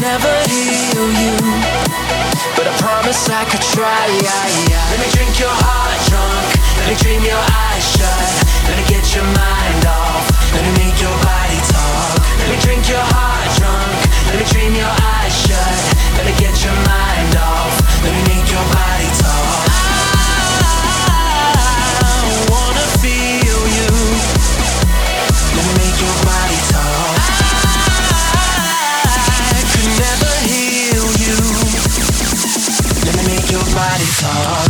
never heal you. But I promise I could try Let me drink your heart drunk. Let me dream your eyes shut. Let me get your mind off. Let me make your body talk. Let me drink your heart drunk. Let me dream your eyes shut heart.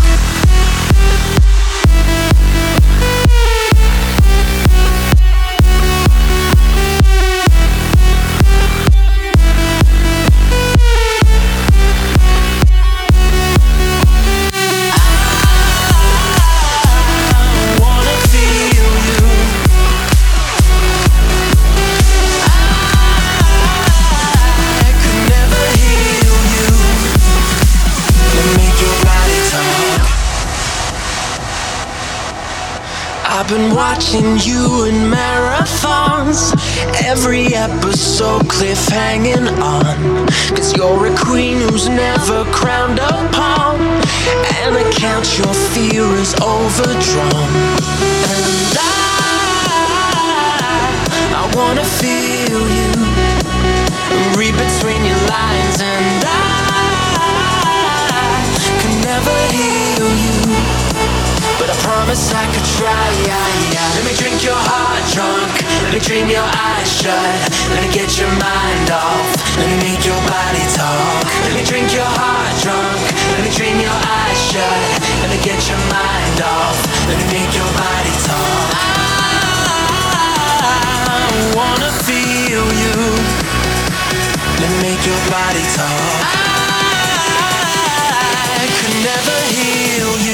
Been watching you in marathons. Every episode cliffhanging on. Cause you're a queen who's never crowned upon. And I count your fear is overdrawn. And I, I wanna feel you. Read between your lines and I can never you. But I promise I could try. Let me drink your heart drunk. Let me dream your eyes shut. Let me get your mind off. Let me make your body talk. Let me drink your heart drunk. Let me dream your eyes shut. Let me get your mind off. Let me make your body talk. I wanna feel you. Let me make your body talk. I could never heal you.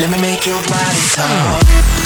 Let me make your body talk.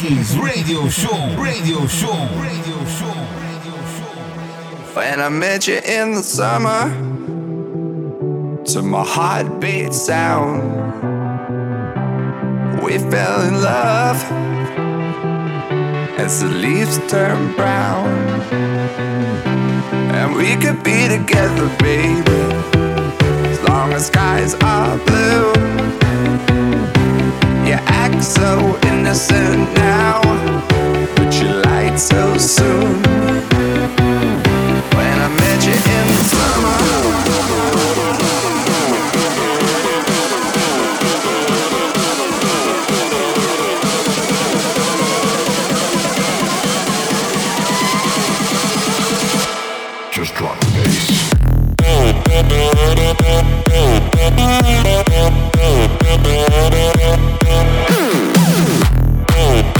Hopkins Radio Show, Radio Show, Radio Show. When I met you in the summer, to my heartbeat sound, we fell in love as the leaves turn brown. And we could be together, baby, as long as skies are blue. So innocent now, but you lied so soon. When I met you in the summer. Just drop the bass.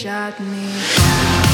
shut me down.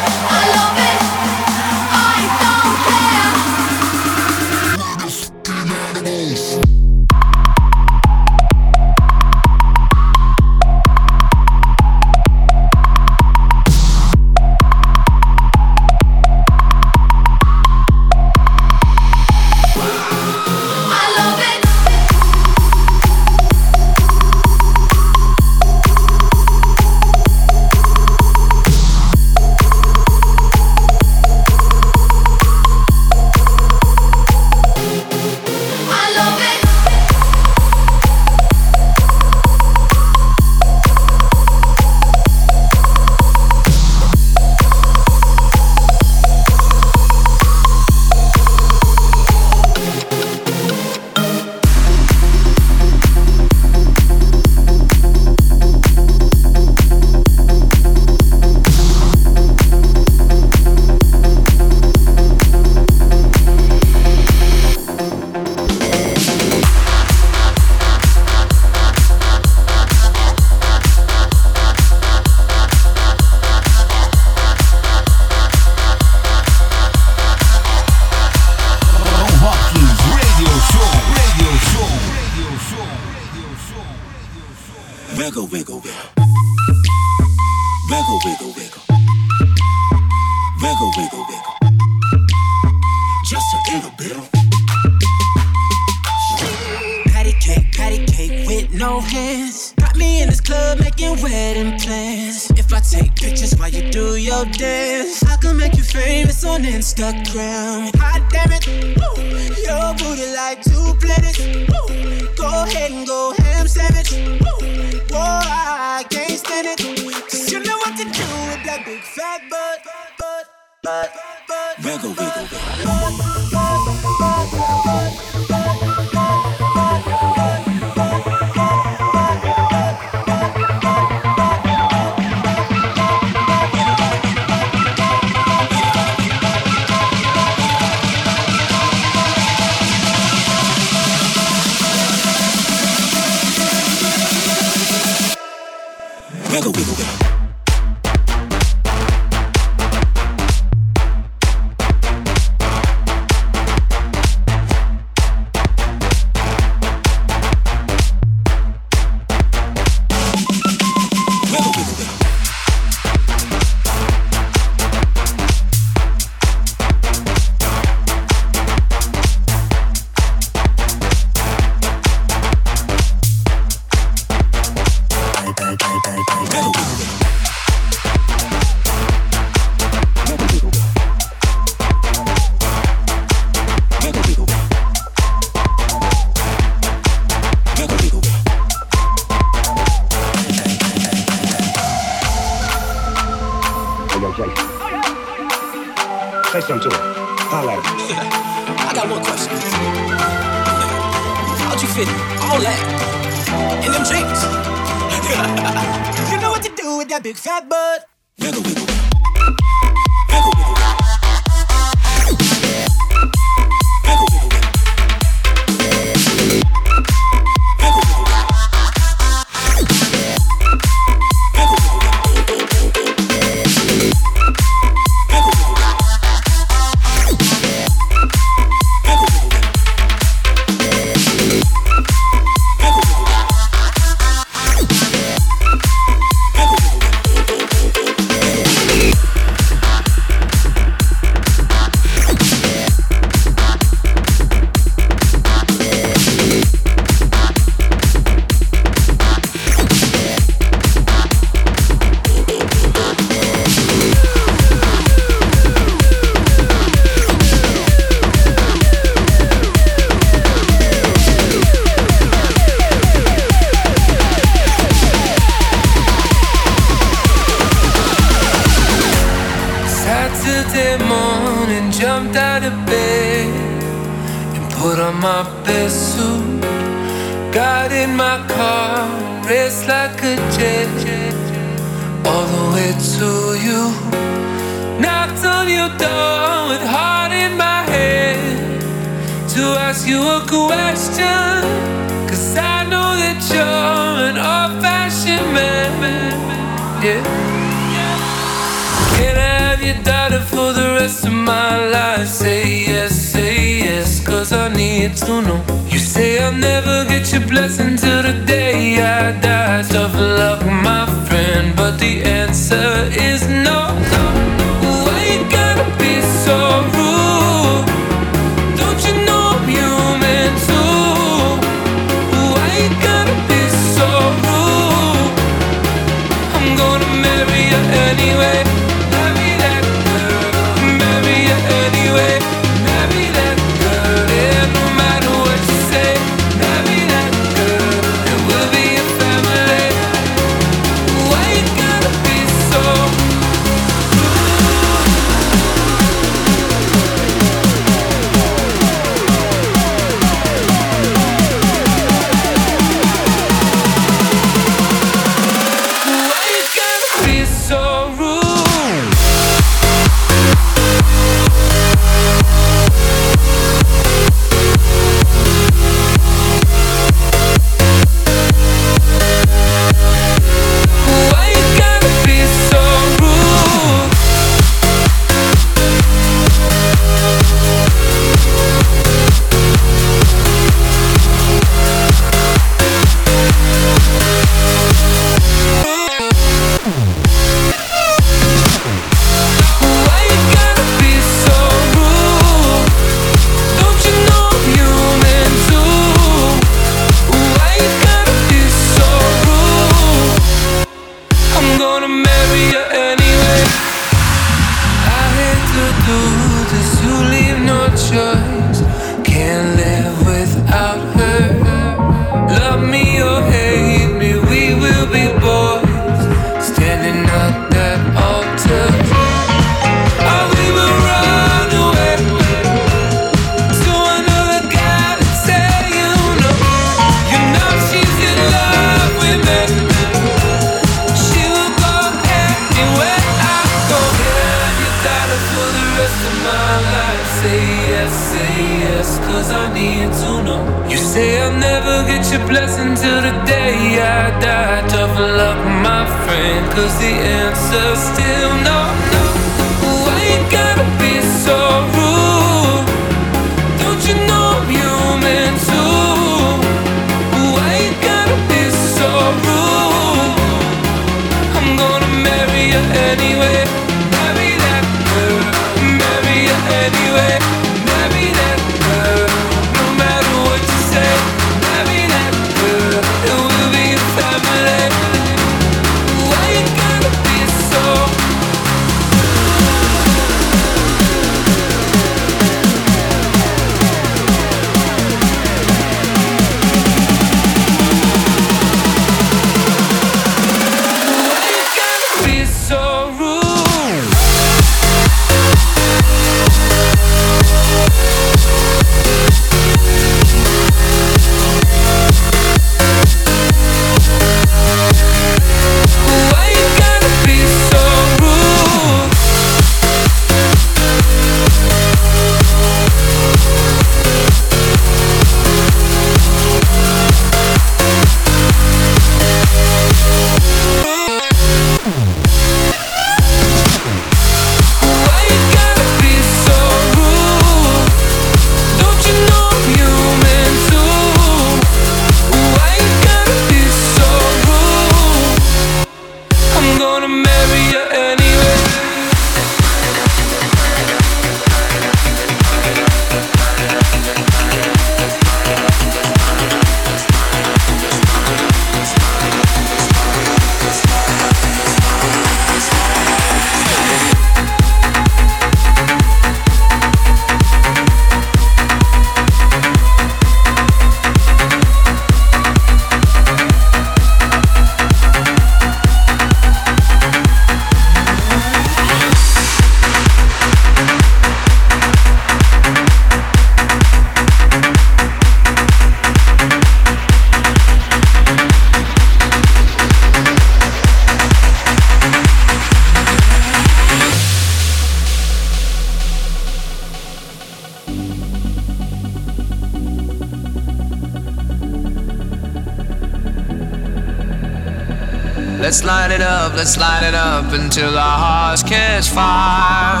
Let's light it up, let's light it up until our hearts catch fire.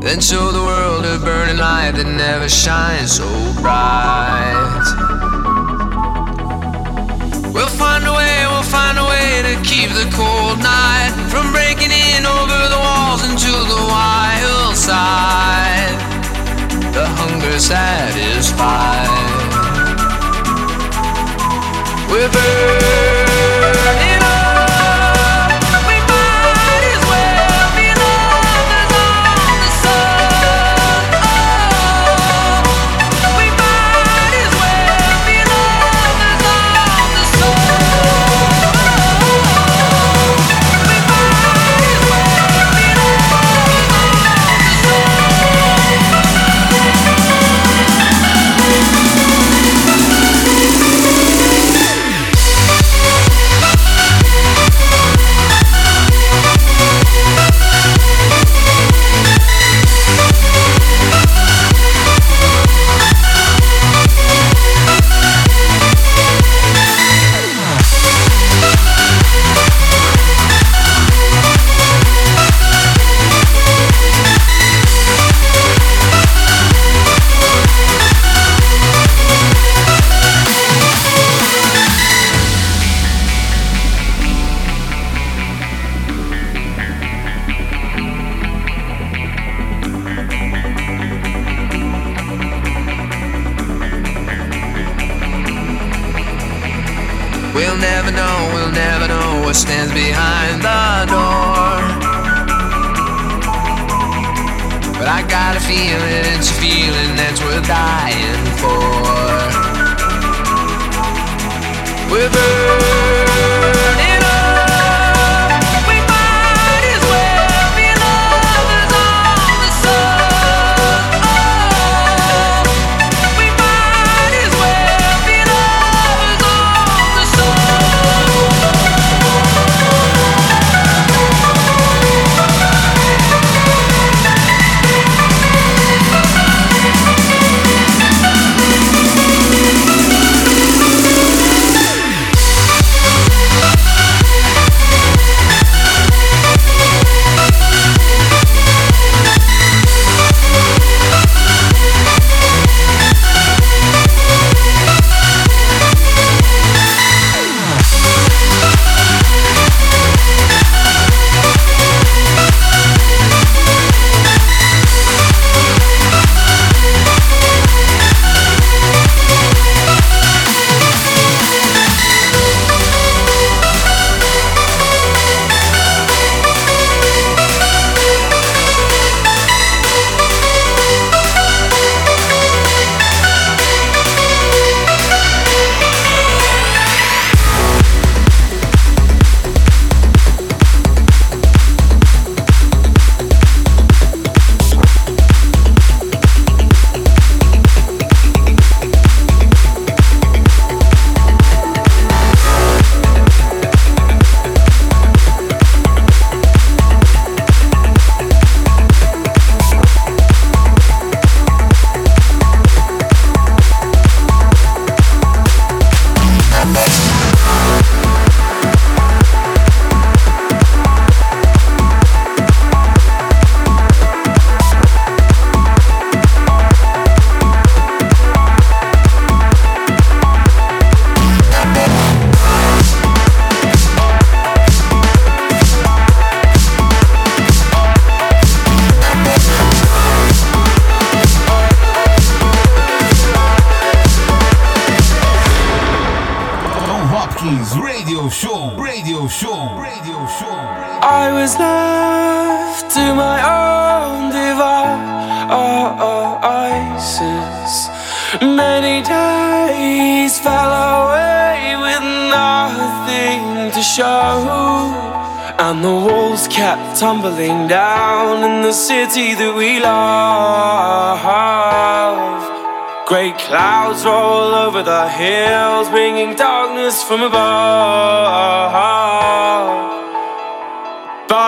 Then show the world a burning light that never shines so bright. We'll find a way, we'll find a way to keep the cold night from breaking in over the walls into the wild side. The hunger satisfied with it.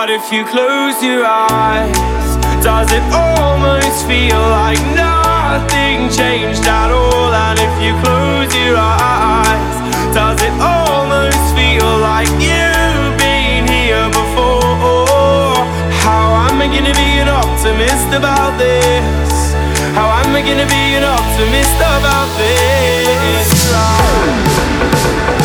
But if you close your eyes, does it almost feel like nothing changed at all? And if you close your eyes, does it almost feel like you've been here before? How am I gonna be an optimist about this? How am I gonna be an optimist about this? But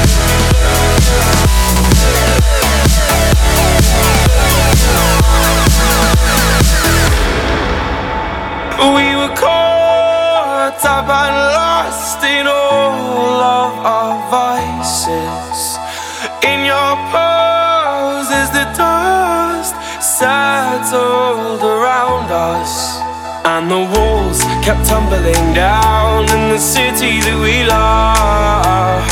We were caught up and lost in all of our vices. In your pose as the dust settled around us. And the walls kept tumbling down in the city that we love.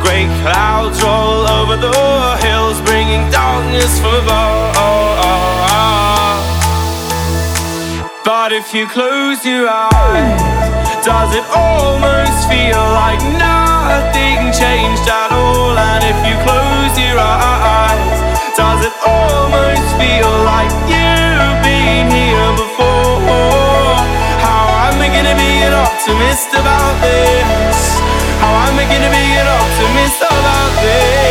Great clouds roll over the hills, bringing darkness from above. If you close your eyes, does it almost feel like nothing changed at all? And if you close your eyes, does it almost feel like you've been here before? How am I gonna be an optimist about this? How am I gonna be an optimist about this?